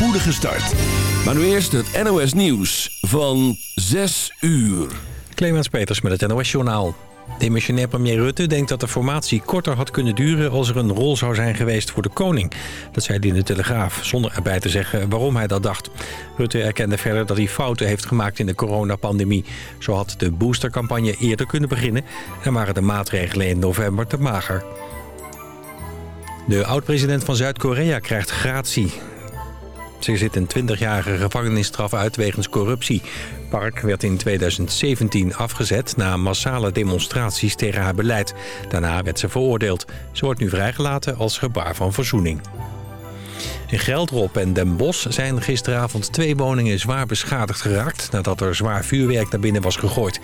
spoedige start. Maar nu eerst het NOS Nieuws van 6 uur. Clemens Peters met het NOS Journaal. Demissionair premier Rutte denkt dat de formatie korter had kunnen duren... als er een rol zou zijn geweest voor de koning. Dat zei hij in de Telegraaf, zonder erbij te zeggen waarom hij dat dacht. Rutte erkende verder dat hij fouten heeft gemaakt in de coronapandemie. Zo had de boostercampagne eerder kunnen beginnen... en waren de maatregelen in november te mager. De oud-president van Zuid-Korea krijgt gratie. Ze zit een 20-jarige gevangenisstraf uit wegens corruptie. Park werd in 2017 afgezet na massale demonstraties tegen haar beleid. Daarna werd ze veroordeeld. Ze wordt nu vrijgelaten als gebaar van verzoening. In Geldrop en Den Bosch zijn gisteravond twee woningen zwaar beschadigd geraakt... nadat er zwaar vuurwerk naar binnen was gegooid.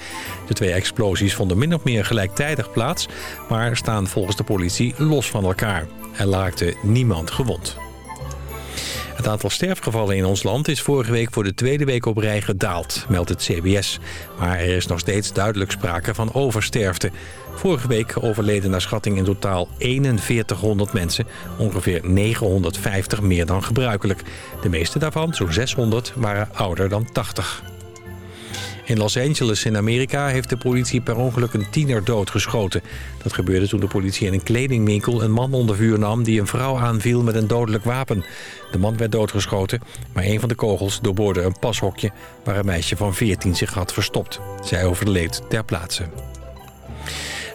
De twee explosies vonden min of meer gelijktijdig plaats... maar staan volgens de politie los van elkaar. Er raakte niemand gewond. Het aantal sterfgevallen in ons land is vorige week voor de tweede week op rij gedaald, meldt het CBS. Maar er is nog steeds duidelijk sprake van oversterfte. Vorige week overleden naar schatting in totaal 4100 mensen, ongeveer 950 meer dan gebruikelijk. De meeste daarvan, zo'n 600, waren ouder dan 80. In Los Angeles in Amerika heeft de politie per ongeluk een tiener doodgeschoten. Dat gebeurde toen de politie in een kledingwinkel een man onder vuur nam... die een vrouw aanviel met een dodelijk wapen. De man werd doodgeschoten, maar een van de kogels doorboorde een pashokje... waar een meisje van 14 zich had verstopt. Zij overleed ter plaatse.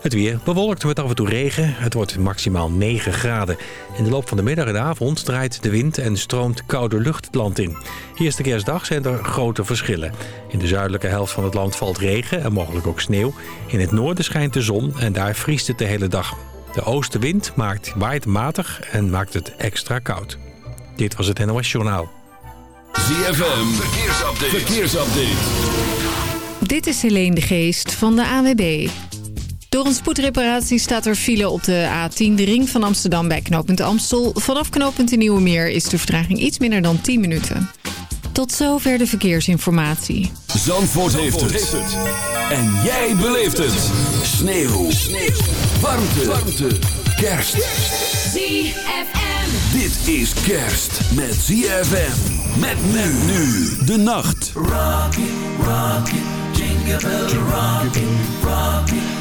Het weer bewolkt met af en toe regen. Het wordt maximaal 9 graden. In de loop van de middag en de avond draait de wind en stroomt koude lucht het land in. Eerste kerstdag zijn er grote verschillen. In de zuidelijke helft van het land valt regen en mogelijk ook sneeuw. In het noorden schijnt de zon en daar vriest het de hele dag. De oostenwind maakt, waait matig en maakt het extra koud. Dit was het NOS Journaal. ZFM, verkeersupdate. verkeersupdate. Dit is Helene de Geest van de AWB. Door een spoedreparatie staat er file op de A10, de ring van Amsterdam bij knooppunt Amstel. Vanaf knooppunt de Nieuwe Meer is de vertraging iets minder dan 10 minuten. Tot zover de verkeersinformatie. Zandvoort, heeft, het. En jij beleeft het. Sneeuw. Sneeuw. Warmte. Warmte. Kerst. ZFM. Dit is kerst met ZFM. Met men nu de nacht. Rocky, rocky, jingle bell rocky, rocky,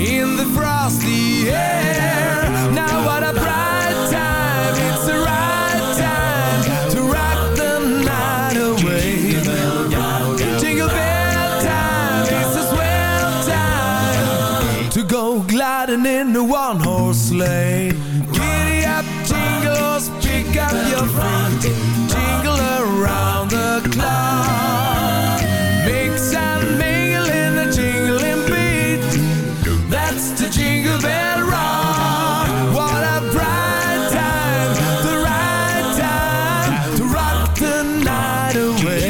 In the frosty air. Now what a bright time. It's the right time to rock the night away. Jingle bell time. It's a swell time to go gliding in the one horse sleigh. Giddy up, jingles, pick up your feet. Jingle around the clock. right away.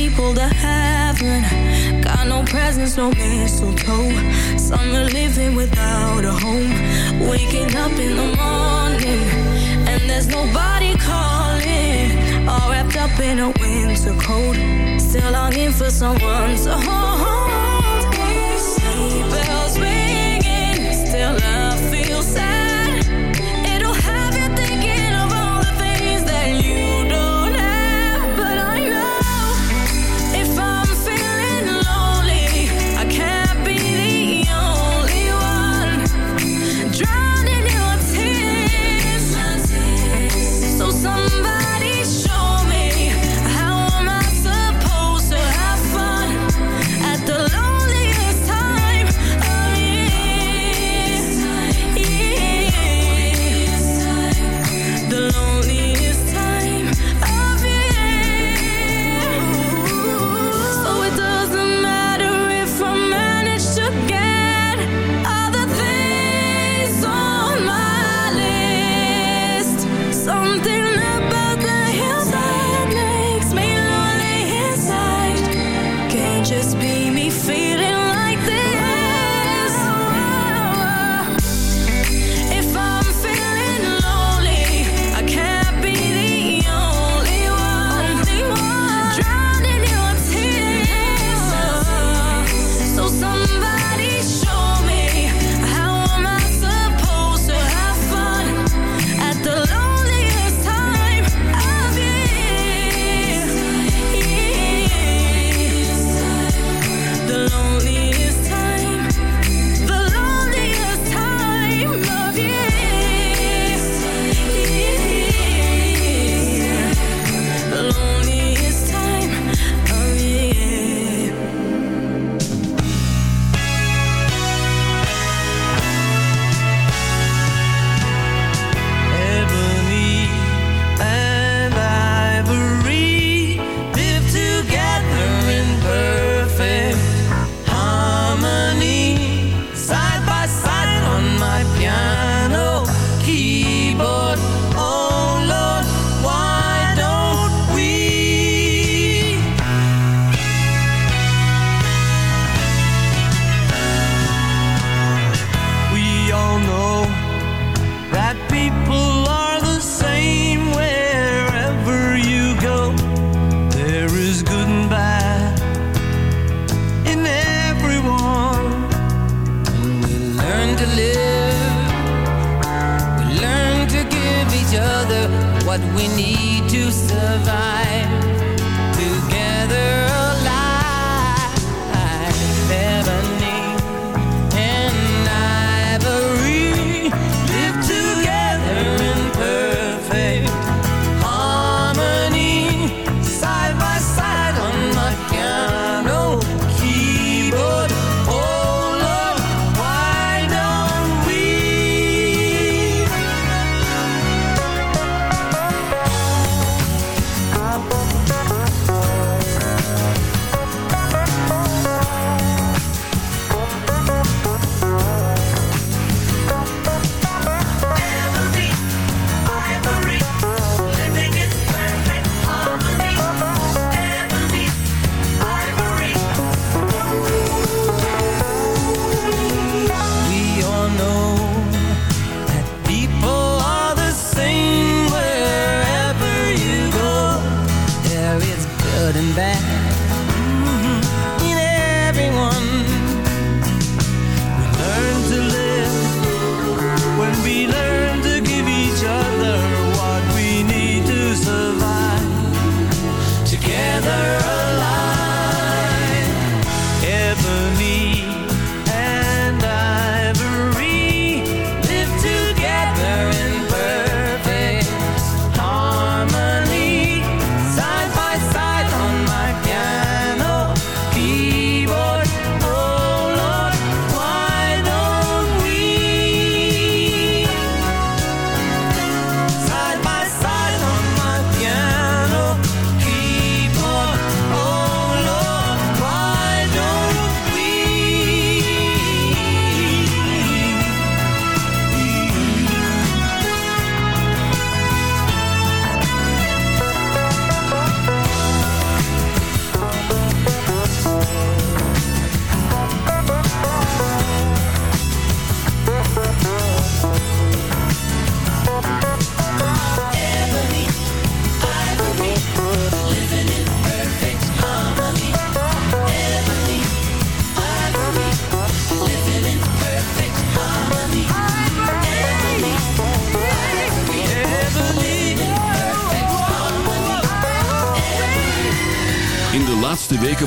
people to heaven. got no presents, no mistletoe. Some are living without a home, waking up in the morning, and there's nobody calling. All wrapped up in a winter coat, still longing for someone to hold. Sleigh bells ringing, still I feel sad.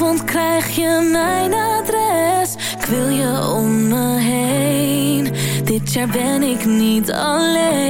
Want krijg je mijn adres. Ik wil je om me heen. Dit jaar ben ik niet alleen.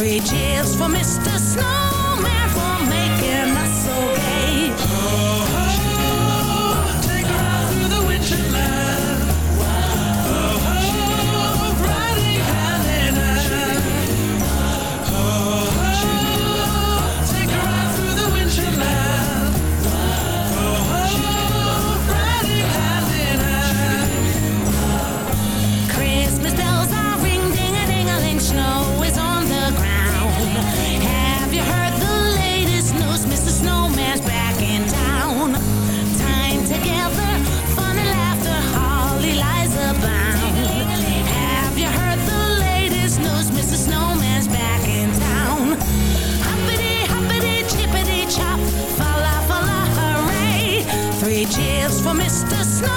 Three cheers for Mr. Snowman for making us so gay. Oh. Mr.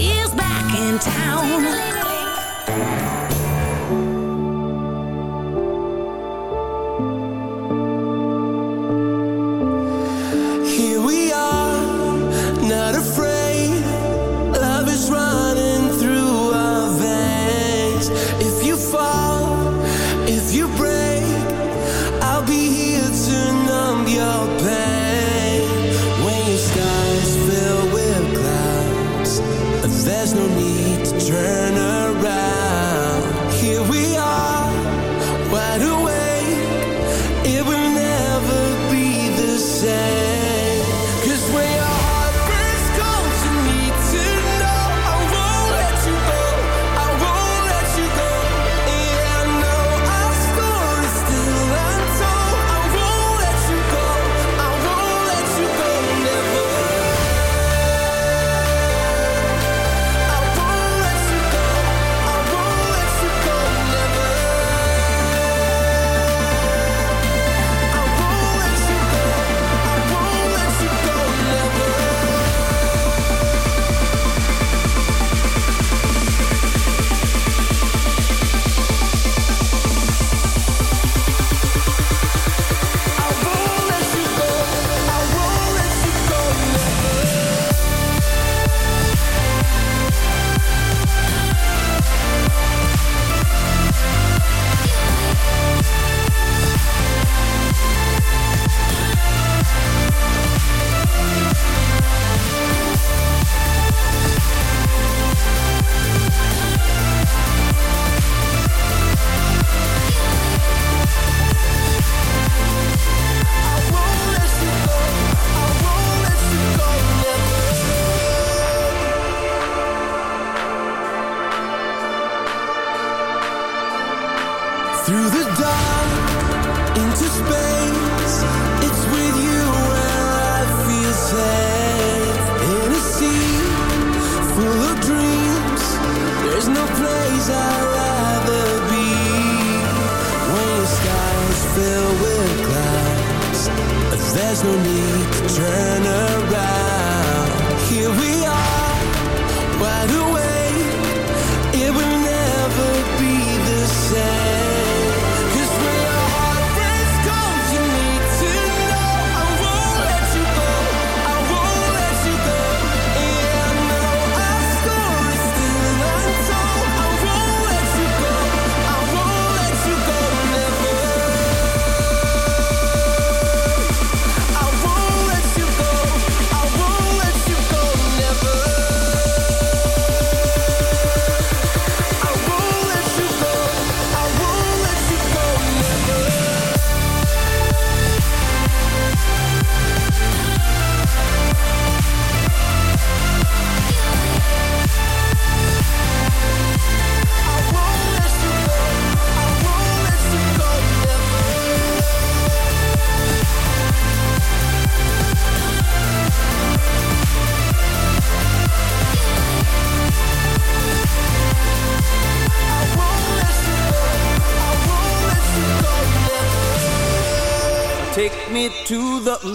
is back in town.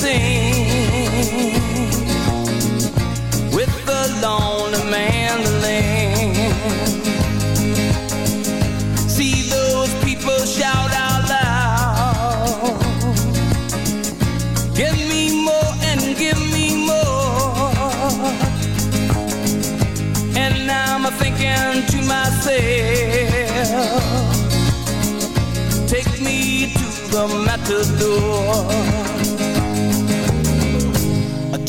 sing. With the long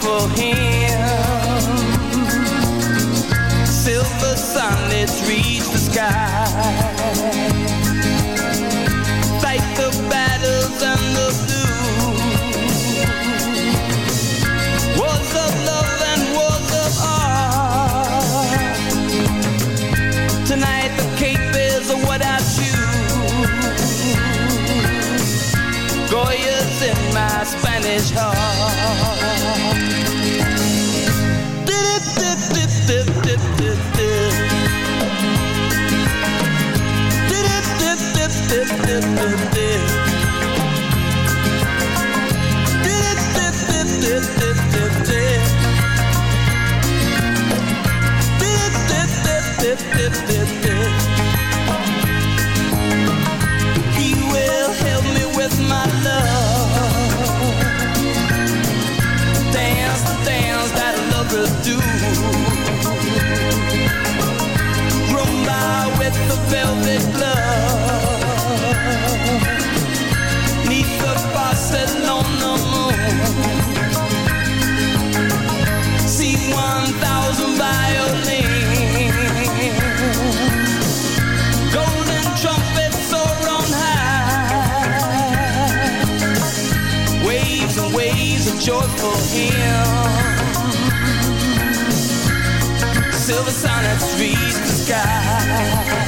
powerful hand this joyful hymn. Silver sun sonnets reach the sky.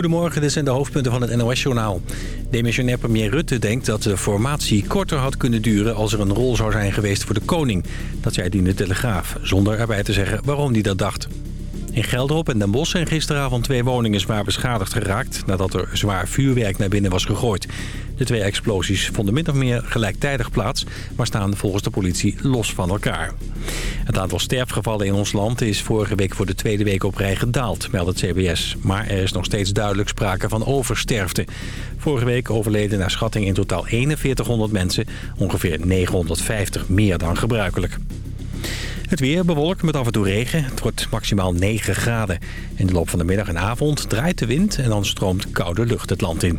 Goedemorgen, dit zijn de hoofdpunten van het NOS-journaal. Demissionair premier Rutte denkt dat de formatie korter had kunnen duren... als er een rol zou zijn geweest voor de koning. Dat zei hij in de Telegraaf, zonder erbij te zeggen waarom hij dat dacht. In Gelderop en Den Bosch zijn gisteravond twee woningen zwaar beschadigd geraakt... nadat er zwaar vuurwerk naar binnen was gegooid. De twee explosies vonden min of meer gelijktijdig plaats... maar staan volgens de politie los van elkaar. Het aantal sterfgevallen in ons land is vorige week voor de tweede week op rij gedaald, meldt het CBS. Maar er is nog steeds duidelijk sprake van oversterfte. Vorige week overleden naar schatting in totaal 4100 mensen, ongeveer 950 meer dan gebruikelijk. Het weer bewolkt met af en toe regen. Het wordt maximaal 9 graden. In de loop van de middag en avond draait de wind en dan stroomt koude lucht het land in.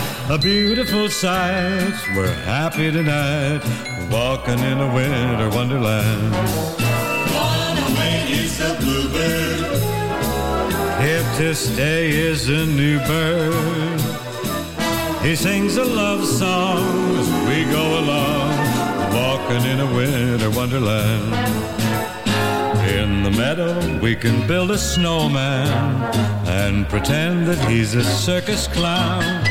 a beautiful sight. We're happy tonight, walking in a winter wonderland. One away is the bluebird. If this day is a new bird, he sings a love song as we go along, walking in a winter wonderland. In the meadow, we can build a snowman and pretend that he's a circus clown.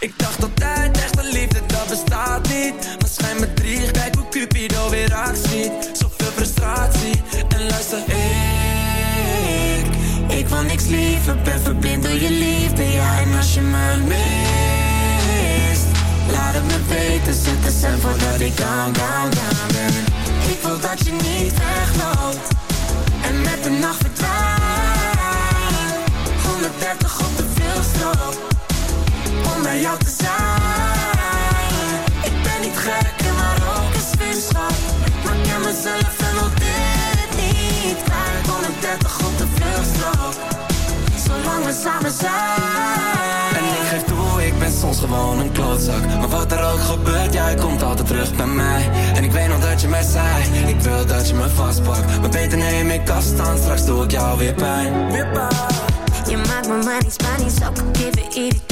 Ik dacht altijd, echte liefde, dat bestaat niet. Maar me drie, kijk hoe Cupido weer actie. Zoveel frustratie, en luister, ik... Ik wil niks liever, ben verblind door je liefde Ja, en als je me mist Laat het me weten, zet de cent voordat ik down, down, down ben. Ik wil dat je niet wegloopt En met de nacht verdwijnt. 130 op de veelstroop. Om bij jou te zijn. Ik ben niet gek en maar ook een zwinschap. Maar ik ken mezelf en wil dit niet kwijt. 130 op de veelstroop. Zolang we samen zijn. En ik geef toe, ik ben soms gewoon een klootzak. Maar wat er ook gebeurt, jij komt altijd terug bij mij. En ik weet nog dat je mij zei, ik wil dat je me vastpakt. Maar beter neem ik afstand, straks doe ik jou weer pijn. Weer pijn. Je maakt me maar niet Spanisch, ook geven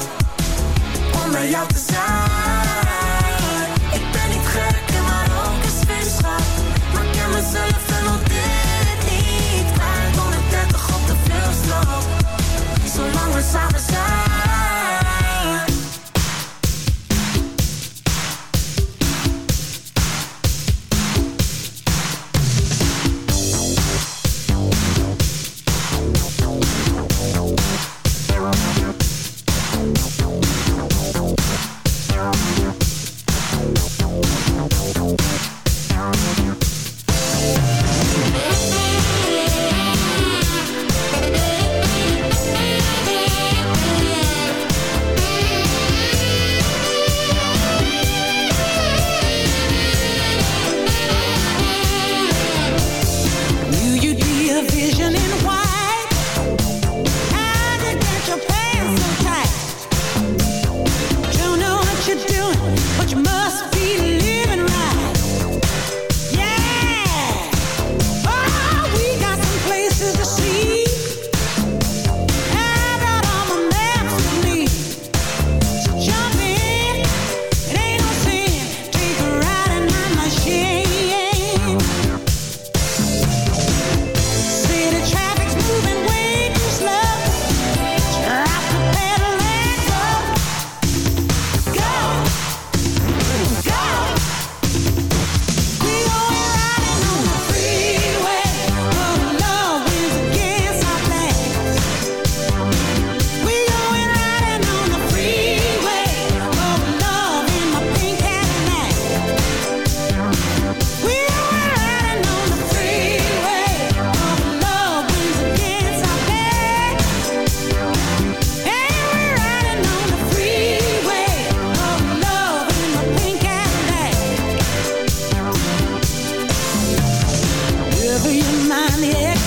lay out the sound your mind the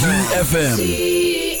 ZFM.